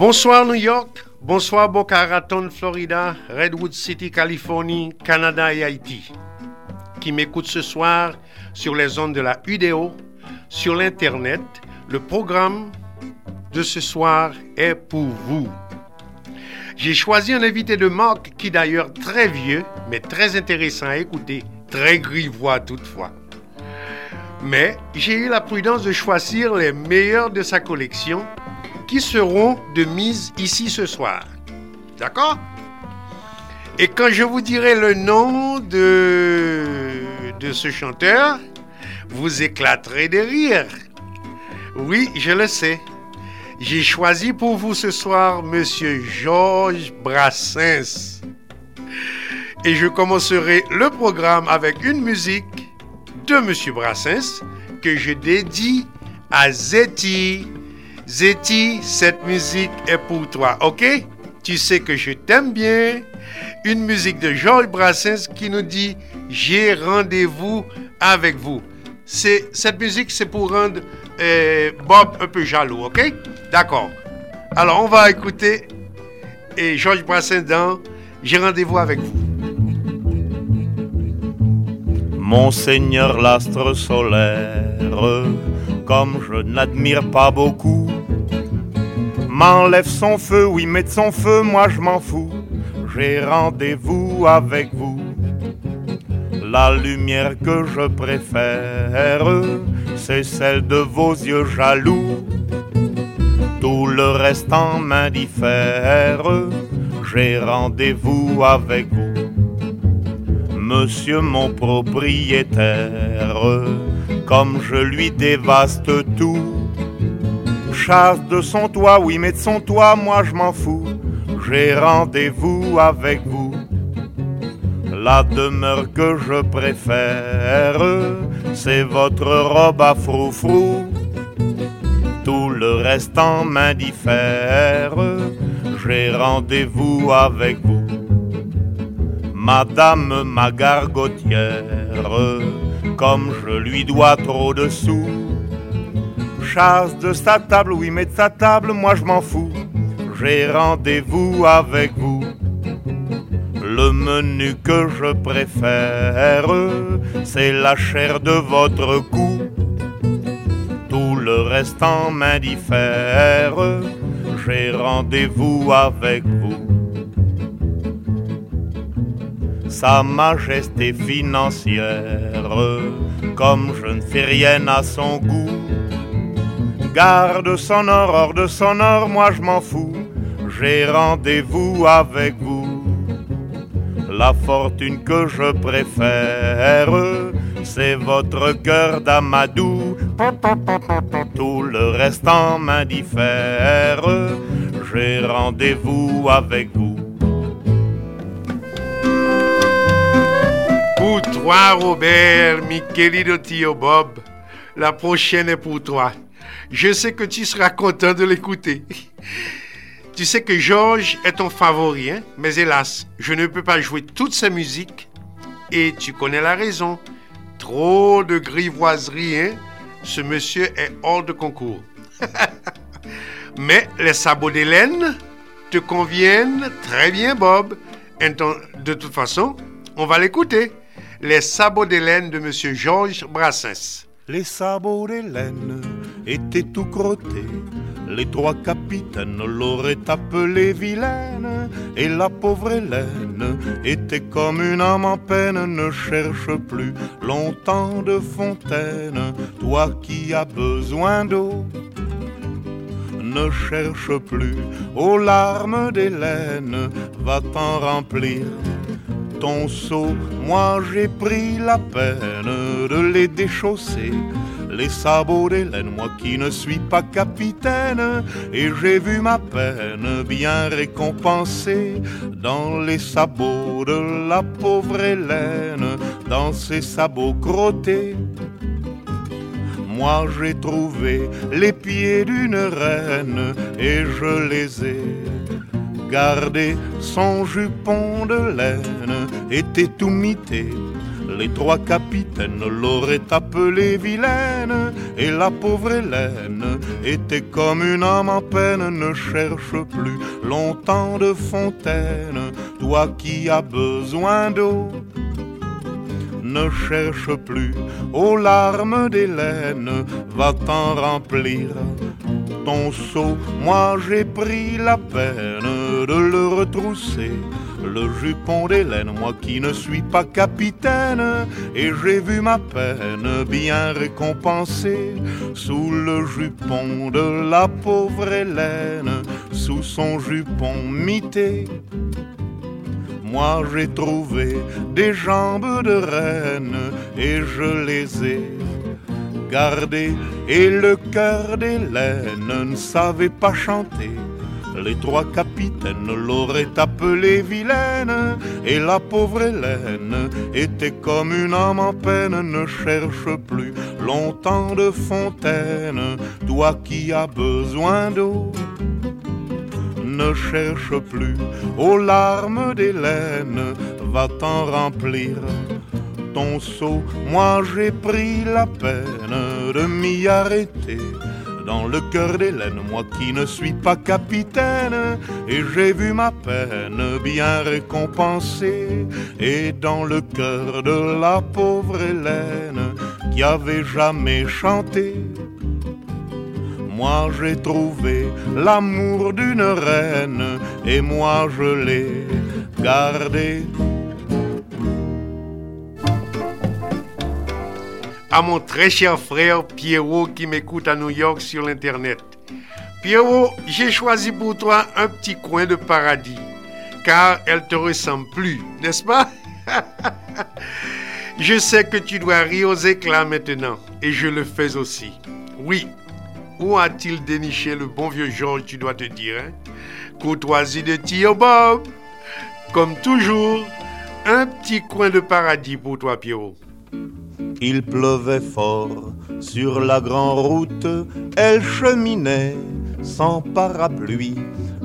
Bonsoir New York, bonsoir Boca Raton, Florida, Redwood City, Californie, Canada et Haïti. Qui m'écoute ce soir sur les ondes de la UDO, sur l'Internet. Le programme de ce soir est pour vous. J'ai choisi un invité de marque qui d'ailleurs très vieux, mais très intéressant à écouter, très grivois toutefois. Mais j'ai eu la prudence de choisir les meilleurs de sa collection qui seront de mise ici ce soir. D'accord? Et quand je vous dirai le nom de, de ce chanteur, vous éclaterez de rire. Oui, je le sais. J'ai choisi pour vous ce soir Monsieur Georges Brassens. Et je commencerai le programme avec une musique de Monsieur Brassens que je dédie à Zeti Zeti, cette musique est pour toi, ok? Tu sais que je t'aime bien. Une musique de Georges Brassens qui nous dit J'ai rendez-vous avec vous. C'est, cette musique, c'est pour rendre euh, Bob un peu jaloux, ok? D'accord. Alors, on va écouter et Georges Brassens dans J'ai rendez-vous avec vous. Monseigneur l'astre solaire, comme je n'admire pas beaucoup, m'enlève son feu, oui, met son feu, moi je m'en fous. J'ai rendez-vous avec vous. La lumière que je préfère, c'est celle de vos yeux jaloux. Tout le reste en m'indiffère, j'ai rendez-vous avec vous. Monsieur mon propriétaire, comme je lui dévaste tout, de son toit, oui mais de son toit, moi je m'en fous. J'ai rendez-vous avec vous. La demeure que je préfère, c'est votre robe à froufrou. Tout le reste en m'indiffère, j'ai rendez-vous avec vous. Madame ma gargotière, comme je lui dois trop de sous, chasse de sa table, oui, mais de sa table, moi je m'en fous. J'ai rendez-vous avec vous. Le menu que je préfère, c'est la chair de votre cou. Tout le reste en m'indiffère, j'ai rendez-vous avec vous. Sa majesté financière, comme je ne fais rien à son goût, Garde sonore, hors de sonore, moi je m'en fous. J'ai rendez-vous avec vous. La fortune que je préfère, c'est votre cœur d'amadou. Tout le reste en m'indiffère. J'ai rendez-vous avec vous. Pour toi, Robert, mi querido tio Bob, la prochaine est pour toi. Je sais que tu seras content de l'écouter. Tu sais que Georges est ton favori, hein? mais hélas, je ne peux pas jouer toutes ses musiques. Et tu connais la raison. Trop de grivoiserie, hein? Ce monsieur est hors de concours. mais les sabots d'Hélène te conviennent très bien, Bob. De toute façon, on va l'écouter. Les sabots d'Hélène de monsieur Georges Brassens. Les sabots d'Hélène étaient tout crottés. Les trois capitaines l'auraient appelée vilaine. Et la pauvre Hélène était comme une âme en peine. Ne cherche plus longtemps de fontaine. Toi qui as besoin d'eau. Ne cherche plus aux larmes d'Hélène. Va t'en remplir ton seau, moi j'ai pris la peine de les déchausser. Les sabots d'Hélène, moi qui ne suis pas capitaine, et j'ai vu ma peine bien récompensée dans les sabots de la pauvre Hélène, dans ses sabots crottés moi j'ai trouvé les pieds d'une reine et je les ai gardés. Son jupon de laine était tout mité. Les trois capitaines l'auraient appelée vilaine et la pauvre Hélène était comme une âme en peine. Ne cherche plus longtemps de fontaine, toi qui as besoin d'eau ne cherche plus aux larmes d'Hélène, va t'en remplir ton seau. Moi j'ai pris la peine de le retrousser. Le jupon d'Hélène, moi qui ne suis pas capitaine, et j'ai vu ma peine bien récompensée sous le jupon de la pauvre Hélène, sous son jupon mité moi j'ai trouvé des jambes de reine et je les ai gardées. Et le cœur d'Hélène ne savait pas chanter. Les trois capitaines l'auraient appelée vilaine, et la pauvre Hélène était comme une âme en peine, ne cherche plus longtemps de fontaine, toi qui as besoin d'eau ne cherche plus aux larmes d'Hélène, va t'en remplir ton seau. Moi j'ai pris la peine de m'y arrêter dans le cœur d'Hélène, moi qui ne suis pas capitaine, et j'ai vu ma peine bien récompensée, et dans le cœur de la pauvre Hélène, qui avait jamais chanté, moi j'ai trouvé l'amour d'une reine et moi je l'ai gardé. À mon très cher frère Pierrot qui m'écoute à New York sur l'Internet. Pierrot, j'ai choisi pour toi un petit coin de paradis, car elle te ressemble plus, n'est-ce pas? Je sais que tu dois rire aux éclats maintenant, et je le fais aussi. Oui, où a-t-il déniché le bon vieux Georges, tu dois te dire hein? Courtoisie de Tio Bob. Comme toujours, un petit coin de paradis pour toi, Pierrot. Il pleuvait fort sur la grande route, elle cheminait sans parapluie.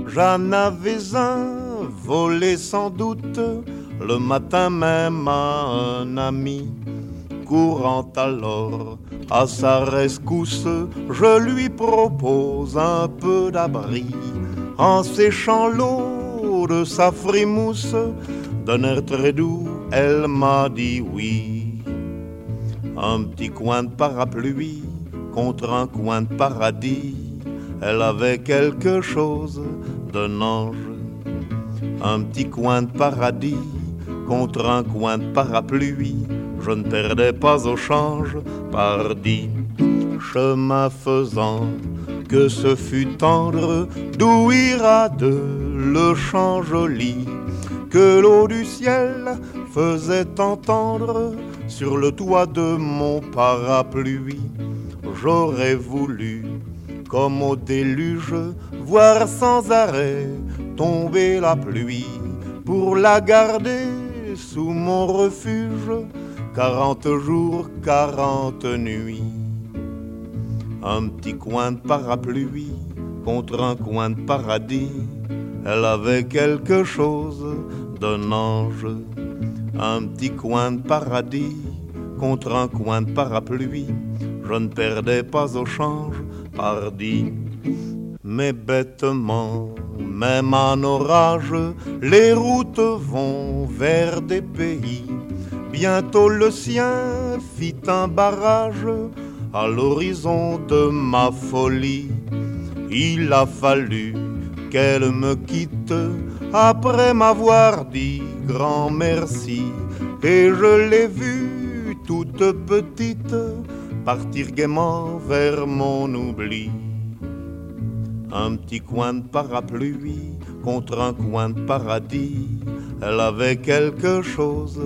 J'en avais un volé sans doute le matin même à un ami. Courant alors à sa rescousse, je lui propose un peu d'abri en séchant l'eau de sa frimousse. D'un air très doux, elle m'a dit oui. Un petit coin de parapluie contre un coin de paradis, elle avait quelque chose d'un ange. Un petit coin de paradis contre un coin de parapluie, je ne perdais pas au change, pardi. Chemin faisant, que ce fut tendre, d'où ira de le champ joli, que l'eau du ciel faisait entendre sur le toit de mon parapluie. J'aurais voulu, comme au déluge, voir sans arrêt tomber la pluie pour la garder sous mon refuge quarante jours, quarante nuits. Un petit coin de parapluie contre un coin de paradis, elle avait quelque chose d'un ange. Un petit coin de paradis contre un coin de parapluie, je ne perdais pas au change, pardi. Mais bêtement, même en orage, les routes vont vers des pays Bientôt le sien fit un barrage à l'horizon de ma folie. Il a fallu qu'elle me quitte après m'avoir dit grand merci. Et je l'ai vue toute petite partir gaiement vers mon oubli. Un petit coin de parapluie contre un coin de paradis Elle avait quelque chose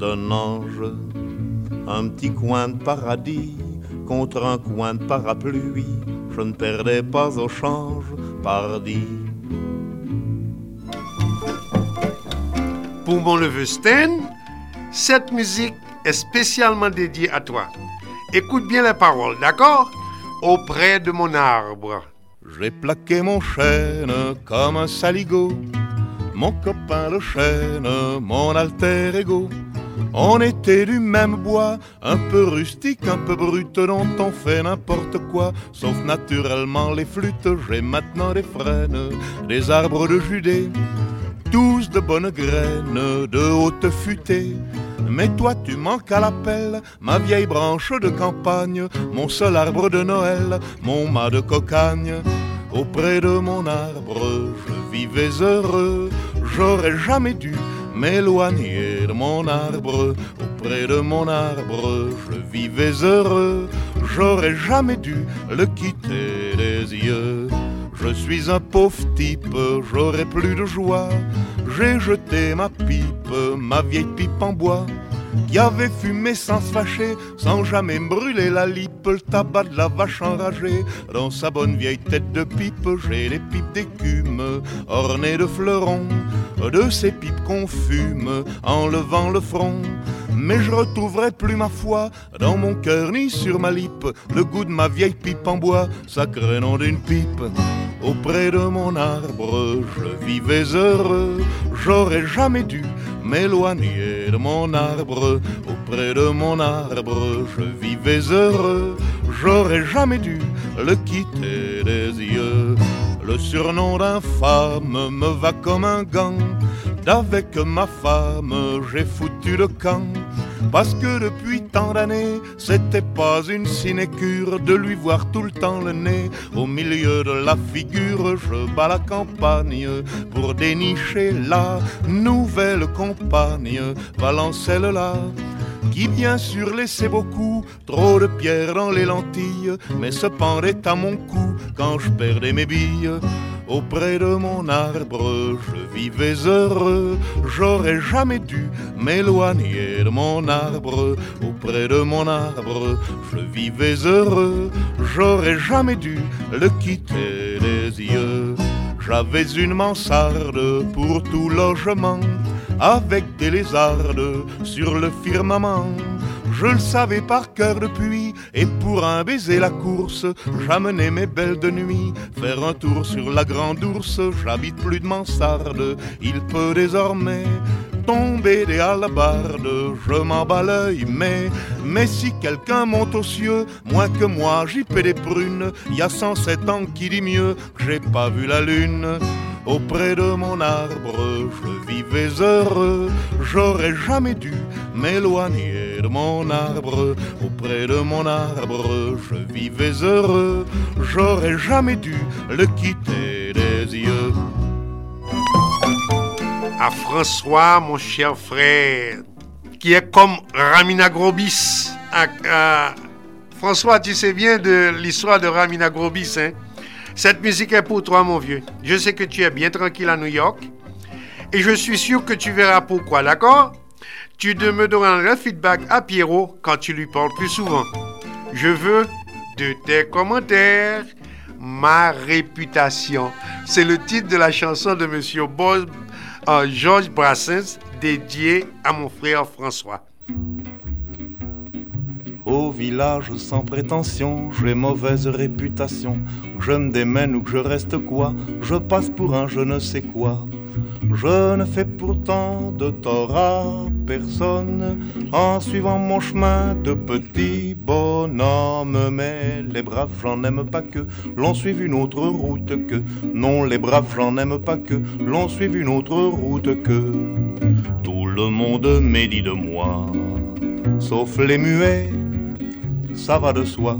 d'un ange, un petit coin de paradis contre un coin de parapluie. Je ne perdais pas au change, pardi. Pour mon neveu Sten, cette musique est spécialement dédiée à toi. Écoute bien les paroles, d'accord? Auprès de mon arbre. J'ai plaqué mon chêne comme un saligo, mon copain le chêne, mon alter ego. On était du même bois, un peu rustique, un peu brut, dont on fait n'importe quoi, sauf naturellement les flûtes. J'ai maintenant des frênes, des arbres de Judée, tous de bonnes graines, de haute futée. Mais toi tu manques à l'appel, ma vieille branche de campagne, mon seul arbre de Noël, mon mât de cocagne. Auprès de mon arbre, je vivais heureux, j'aurais jamais dû m'éloigner de mon arbre. Auprès de mon arbre, je vivais heureux, j'aurais jamais dû le quitter des yeux. Je suis un pauvre type, j'aurais plus de joie. J'ai jeté ma pipe, ma vieille pipe en bois, qui avait fumé sans se fâcher, sans jamais brûler la lippe, le tabac de la vache enragée. Dans sa bonne vieille tête de pipe, j'ai les pipes d'écume, ornées de fleurons, de ces pipes qu'on fume en levant le front. Mais je retrouverai plus ma foi dans mon cœur ni sur ma lippe le goût de ma vieille pipe en bois, sacré nom d'une pipe. Auprès de mon arbre, je vivais heureux, j'aurais jamais dû m'éloigner de mon arbre. Auprès de mon arbre, je vivais heureux, j'aurais jamais dû le quitter des yeux. Le surnom d'infâme me va comme un gant. D'avec ma femme, j'ai foutu le camp. Parce que depuis tant d'années, c'était pas une sinécure de lui voir tout le temps le nez au milieu de la figure. Je bats la campagne pour dénicher la nouvelle compagne, Valencelle là qui bien sûr laissait beaucoup trop de pierres dans les lentilles, mais se pendait à mon cou quand je perdais mes billes. Auprès de mon arbre, je vivais heureux, j'aurais jamais dû m'éloigner de mon arbre. Auprès de mon arbre, je vivais heureux, j'aurais jamais dû le quitter des yeux. J'avais une mansarde pour tout logement, avec des lézardes sur le firmament. Je le savais par cœur depuis, et pour un baiser la course, j'amenais mes belles de nuit. Faire un tour sur la grande ours. J'habite plus de mansarde, il peut désormais tomber des halabardes, je m'en bats l'œil, mais, mais si quelqu'un monte aux cieux, moins que moi, j'y paie des prunes, y a 107 ans qui dit mieux j'ai pas vu la lune. Auprès de mon arbre, je vivais heureux, j'aurais jamais dû m'éloigner de mon arbre. Auprès de mon arbre, je vivais heureux, j'aurais jamais dû le quitter des yeux à François, mon cher frère, qui est comme Ramina Grobis. Ah, François, tu sais bien de l'histoire de Ramina Grobis. Hein? Cette musique est pour toi, mon vieux. Je sais que tu es bien tranquille à New York. Et je suis sûr que tu verras pourquoi, d'accord? Tu me donneras le feedback à Pierrot quand tu lui parles plus souvent. Je veux de tes commentaires. Ma réputation. C'est le titre de la chanson de Monsieur Bob un Georges Brassens dédié à mon frère François. Au village sans prétention, j'ai mauvaise réputation. Je me démène ou je reste quoi, je passe pour un je ne sais quoi. Je ne fais pourtant de tort à personne en suivant mon chemin de petit bonhomme. Mais les braves, j'en aime pas que l'on suive une autre route que. Non, les braves, j'en aime pas que l'on suive une autre route que. Tout le monde médit de moi, sauf les muets, ça va de soi.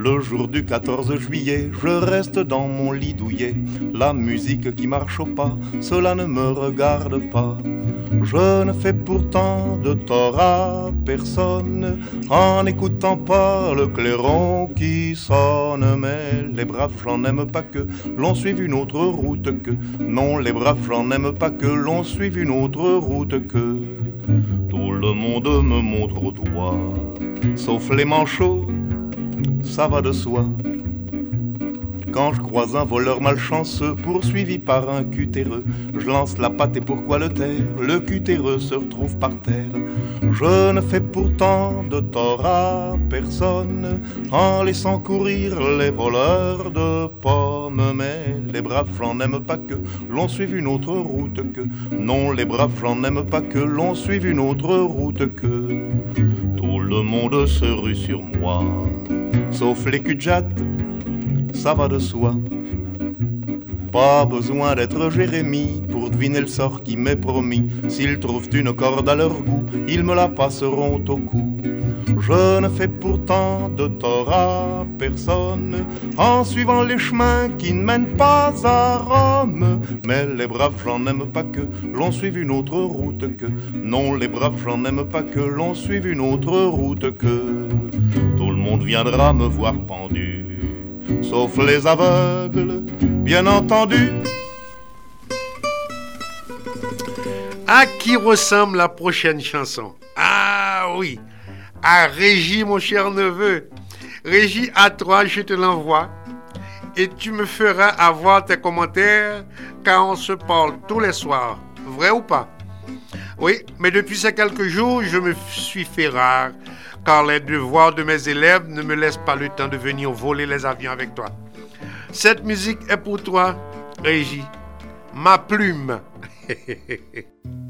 Le jour du 14 juillet, je reste dans mon lit douillet. La musique qui marche au pas, cela ne me regarde pas. Je ne fais pourtant de tort à personne en n'écoutant pas le clairon qui sonne. Mais les braves, j'en aime pas que l'on suive une autre route que. Non, les braves, j'en aime pas que l'on suive une autre route que. Tout le monde me montre au doigt, sauf les manchots, ça va de soi. Quand je croise un voleur malchanceux poursuivi par un cutéreux, je lance la patte et pourquoi le taire? Le cutéreux se retrouve par terre. Je ne fais pourtant de tort à personne en laissant courir les voleurs de pommes. Mais les braves, j'en aime pas que l'on suive une autre route que. Non, les braves, j'en aime pas que l'on suive une autre route que. Tout le monde se rue sur moi, sauf les cul ça va de soi. Pas besoin d'être Jérémie pour deviner le sort qui m'est promis. S'ils trouvent une corde à leur goût, ils me la passeront au cou. Je ne fais pourtant de tort à personne en suivant les chemins qui ne mènent pas à Rome. Mais les braves, j'en aime pas que l'on suive une autre route que. Non, les braves, j'en aime pas que l'on suive une autre route que. Viendra me voir pendu sauf les aveugles, bien entendu. À qui ressemble la prochaine chanson? Ah oui, à Régie, mon cher neveu. Régie, à toi, je te l'envoie. Et tu me feras avoir tes commentaires car on se parle tous les soirs. Vrai ou pas? Oui, mais depuis ces quelques jours, je me suis fait rare car les devoirs de mes élèves ne me laissent pas le temps de venir voler les avions avec toi. Cette musique est pour toi, Régie, ma plume.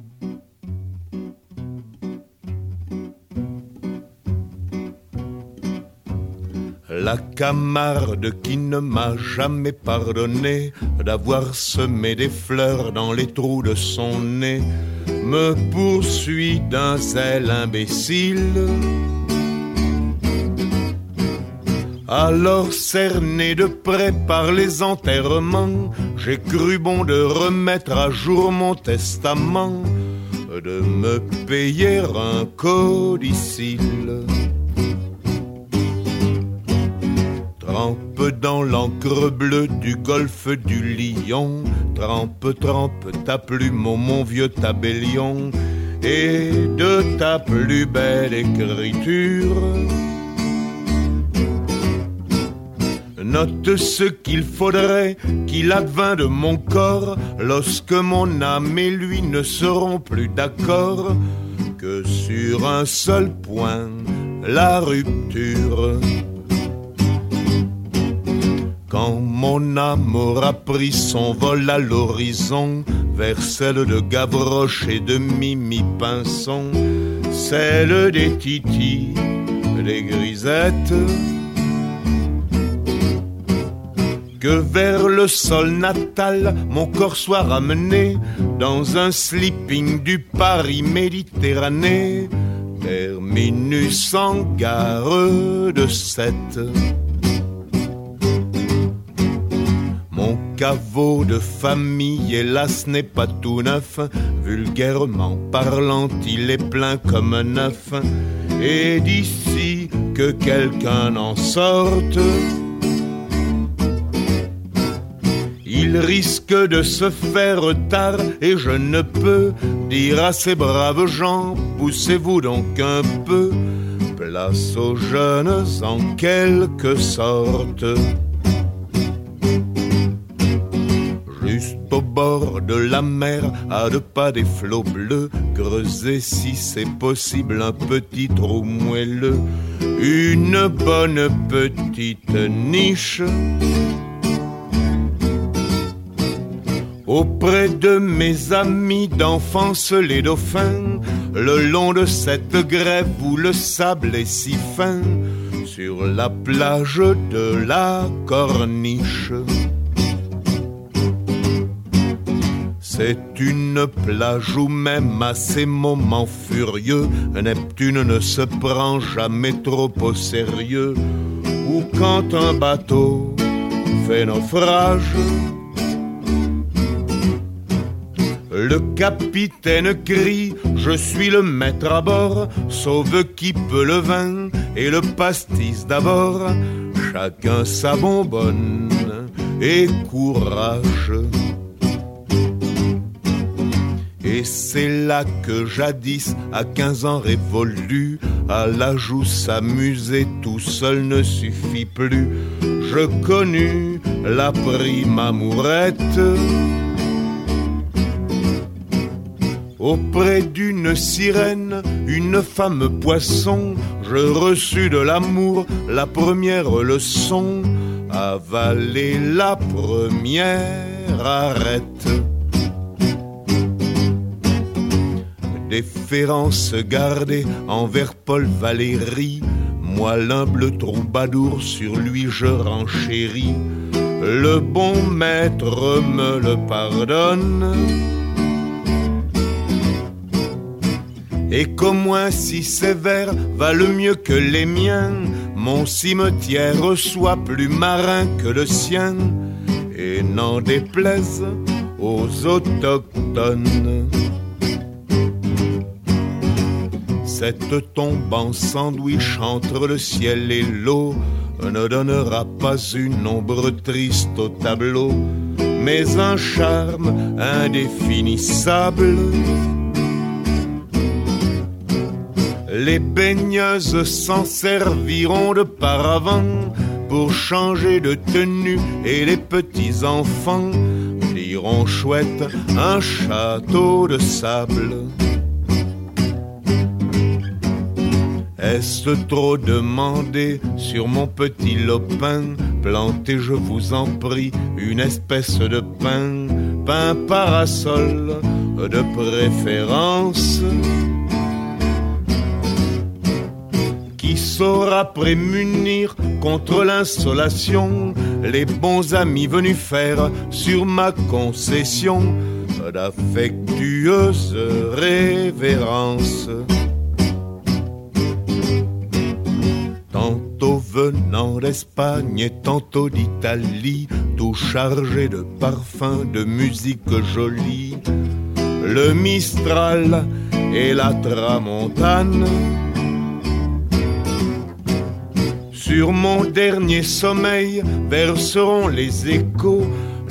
La camarde qui ne m'a jamais pardonné d'avoir semé des fleurs dans les trous de son nez me poursuit d'un zèle imbécile alors cerné de près par les enterrements, j'ai cru bon de remettre à jour mon testament, de me payer un codicile. L'encre bleue du golfe du Lion, trempe, trempe ta plume, mon vieux tabellion, et de ta plus belle écriture Note ce qu'il faudrait qu'il advint de mon corps. Lorsque mon âme et lui ne seront plus d'accord que sur un seul point, la rupture. Quand mon âme aura pris son vol à l'horizon vers celle de Gavroche et de Mimi Pinson, celle des titis, des grisettes, que vers le sol natal mon corps soit ramené dans un sleeping du Paris Méditerranée, terminus en gare de sept. Caveau de famille, hélas, n'est pas tout neuf, vulgairement parlant, il est plein comme un neuf, et d'ici que quelqu'un en sorte, Il risque de se faire tard. Et je ne peux dire à ces braves gens, poussez-vous donc un peu, place aux jeunes en quelque sorte. De la mer, à deux pas des flots bleus, creuser si c'est possible un petit trou moelleux, une bonne petite niche Auprès de mes amis d'enfance les dauphins, le long de cette grève où le sable est si fin, sur la plage de la corniche. C'est une plage où même à ces moments furieux, Neptune ne se prend jamais trop au sérieux, ou quand un bateau fait naufrage. Le capitaine crie, je suis le maître à bord, sauve qui peut le vin et le pastis d'abord, chacun sa bonbonne et courage. Et c'est là que jadis, à 15 ans révolu, à la joue s'amuser tout seul ne suffit plus. Je connus la prime amourette Auprès d'une sirène, une femme poisson, je reçus de l'amour la première leçon. Avaler la première arrête. Déférence gardée envers Paul Valéry, moi l'humble troubadour sur lui je renchéris. Le bon maître me le pardonne Et qu'au moins si sévère valent mieux que les miens, mon cimetière soit plus marin que le sien, et n'en déplaise aux autochtones. Cette tombe en sandwich entre le ciel et l'eau ne donnera pas une ombre triste au tableau, mais un charme indéfinissable Les baigneuses s'en serviront de paravent pour changer de tenue et les petits enfants diront chouette un château de sable. Est-ce trop demandé sur mon petit lopin? Plantez, je vous en prie, une espèce de pain, pain parasol de préférence. Saura prémunir contre l'insolation les bons amis venus faire sur ma concession d'affectueuses révérences? Venant d'Espagne et tantôt d'Italie, tout chargé de parfums, de musique jolie, le Mistral et la Tramontane Sur mon dernier sommeil verseront les échos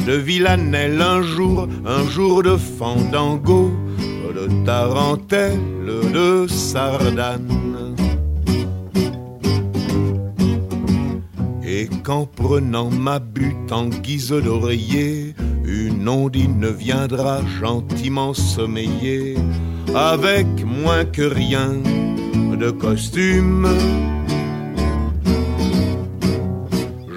de Villanelle un jour, un jour de fandango, de tarentelle, de sardane. Et qu'en prenant ma butte en guise d'oreiller, une ondine viendra gentiment sommeiller, avec moins que rien de costume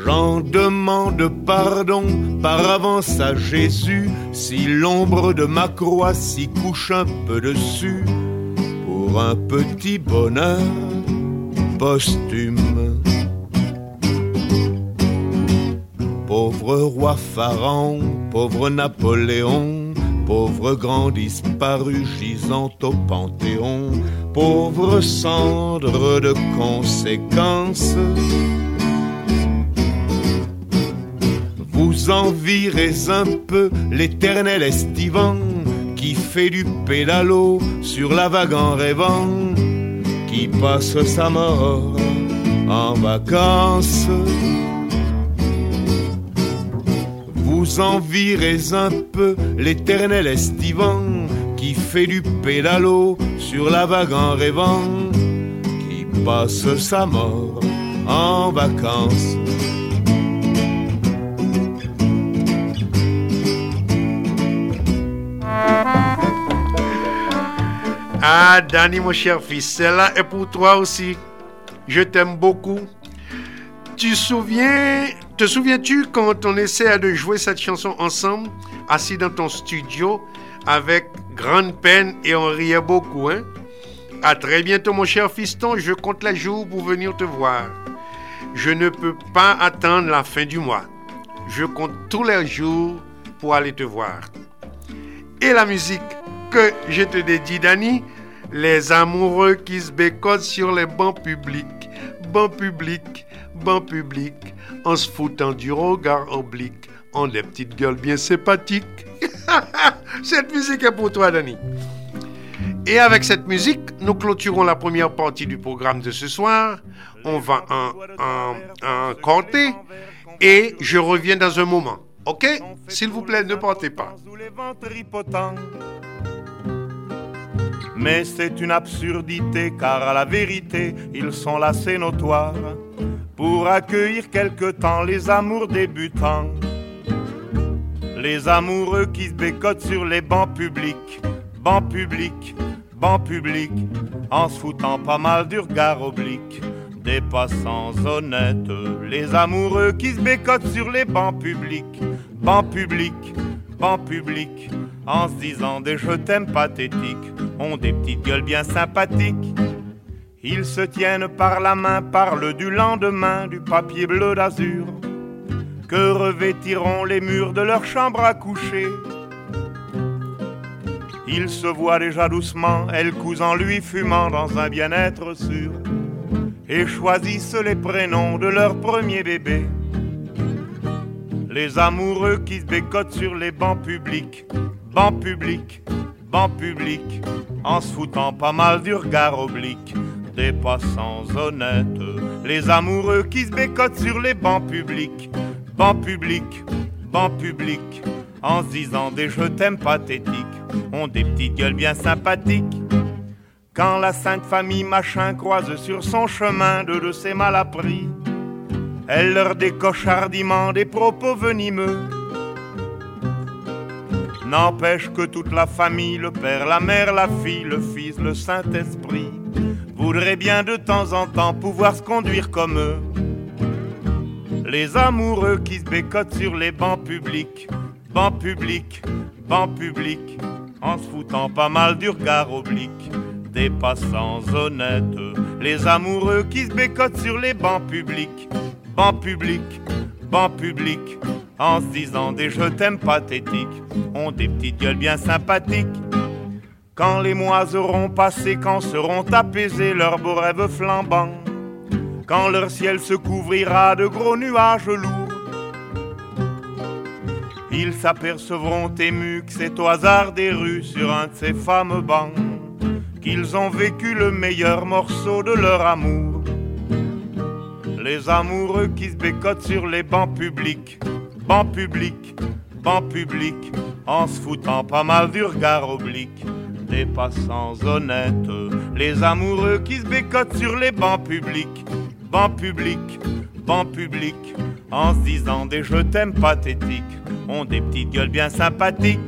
J'en demande pardon par avance à Jésus si l'ombre de ma croix s'y couche un peu dessus pour un petit bonheur posthume. Pauvre roi Pharaon, pauvre Napoléon, pauvre grand disparu gisant au Panthéon, pauvre cendre de conséquences Vous envirez un peu l'éternel estivant qui fait du pédalo sur la vague en rêvant, qui passe sa mort en vacances. Vous un peu l'éternel estivant qui fait du pédalo sur la vague en rêvant, qui passe sa mort en vacances. Ah, Danny, mon cher fils, celle-là est pour toi aussi. Je t'aime beaucoup. Tu souviens, te souviens-tu quand on essayait de jouer cette chanson ensemble, assis dans ton studio, avec grande peine et on riait beaucoup, hein? À très bientôt, mon cher fiston. Je compte les jours pour venir te voir. Je ne peux pas attendre la fin du mois. Je compte tous les jours pour aller te voir. Et la musique que je te dédie, Dani, les amoureux qui se bécotent sur les bancs publics, bancs publics, banc public, en se foutant du regard oblique, en des petites gueules bien sympathiques. cette musique est pour toi, Dani. Et avec cette musique, nous clôturons la première partie du programme de ce soir. On va en, en, compter et je reviens dans un moment. Ok? S'il vous plaît, ne partez pas. Mais c'est une absurdité, car à la vérité, ils sont là, c'est notoire, pour accueillir quelque temps les amours débutants. Les amoureux qui se bécotent sur les bancs publics, bancs publics, bancs publics, en se foutant pas mal du regard oblique des passants honnêtes. Les amoureux qui se bécotent sur les bancs publics, bancs publics, bancs publics, en se disant des je t'aime pathétiques ont des petites gueules bien sympathiques. Ils se tiennent par la main, parlent du lendemain, du papier bleu d'azur, que revêtiront les murs de leur chambre à coucher. Ils se voient déjà doucement, elle en lui fumant dans un bien-être sûr, et choisissent les prénoms de leur premier bébé. Les amoureux qui se bécotent sur les bancs publics, bancs publics, bancs publics, en se foutant pas mal du regard oblique des passants honnêtes. Les amoureux qui se bécotent sur les bancs publics, bancs publics, bancs publics, en se disant des je t'aime pathétiques, ont des petites gueules bien sympathiques. Quand la sainte famille machin croise sur son chemin deux de ses malappris, elle leur décoche hardiment des propos venimeux N'empêche que toute la famille, le père, la mère, la fille, le fils, le Saint-Esprit, voudraient bien de temps en temps pouvoir se conduire comme eux. Les amoureux qui se bécotent sur les bancs publics, bancs publics, bancs publics, en se foutant pas mal du regard oblique des passants honnêtes. Les amoureux qui se bécotent sur les bancs publics, bancs publics, bancs publics, en se disant des je t'aime pathétiques, ont des petites gueules bien sympathiques. Quand les mois auront passé, quand seront apaisés leurs beaux rêves flambants, quand leur ciel se couvrira de gros nuages lourds, ils s'apercevront émus que c'est au hasard des rues sur un de ces fameux bancs qu'ils ont vécu le meilleur morceau de leur amour. Les amoureux qui se bécotent sur les bancs publics banc public, banc public, en se foutant pas mal du regard oblique des passants honnêtes, les amoureux qui se bécotent sur les bancs publics, bancs publics, bancs publics, en se disant des je t'aime pathétiques, ont des petites gueules bien sympathiques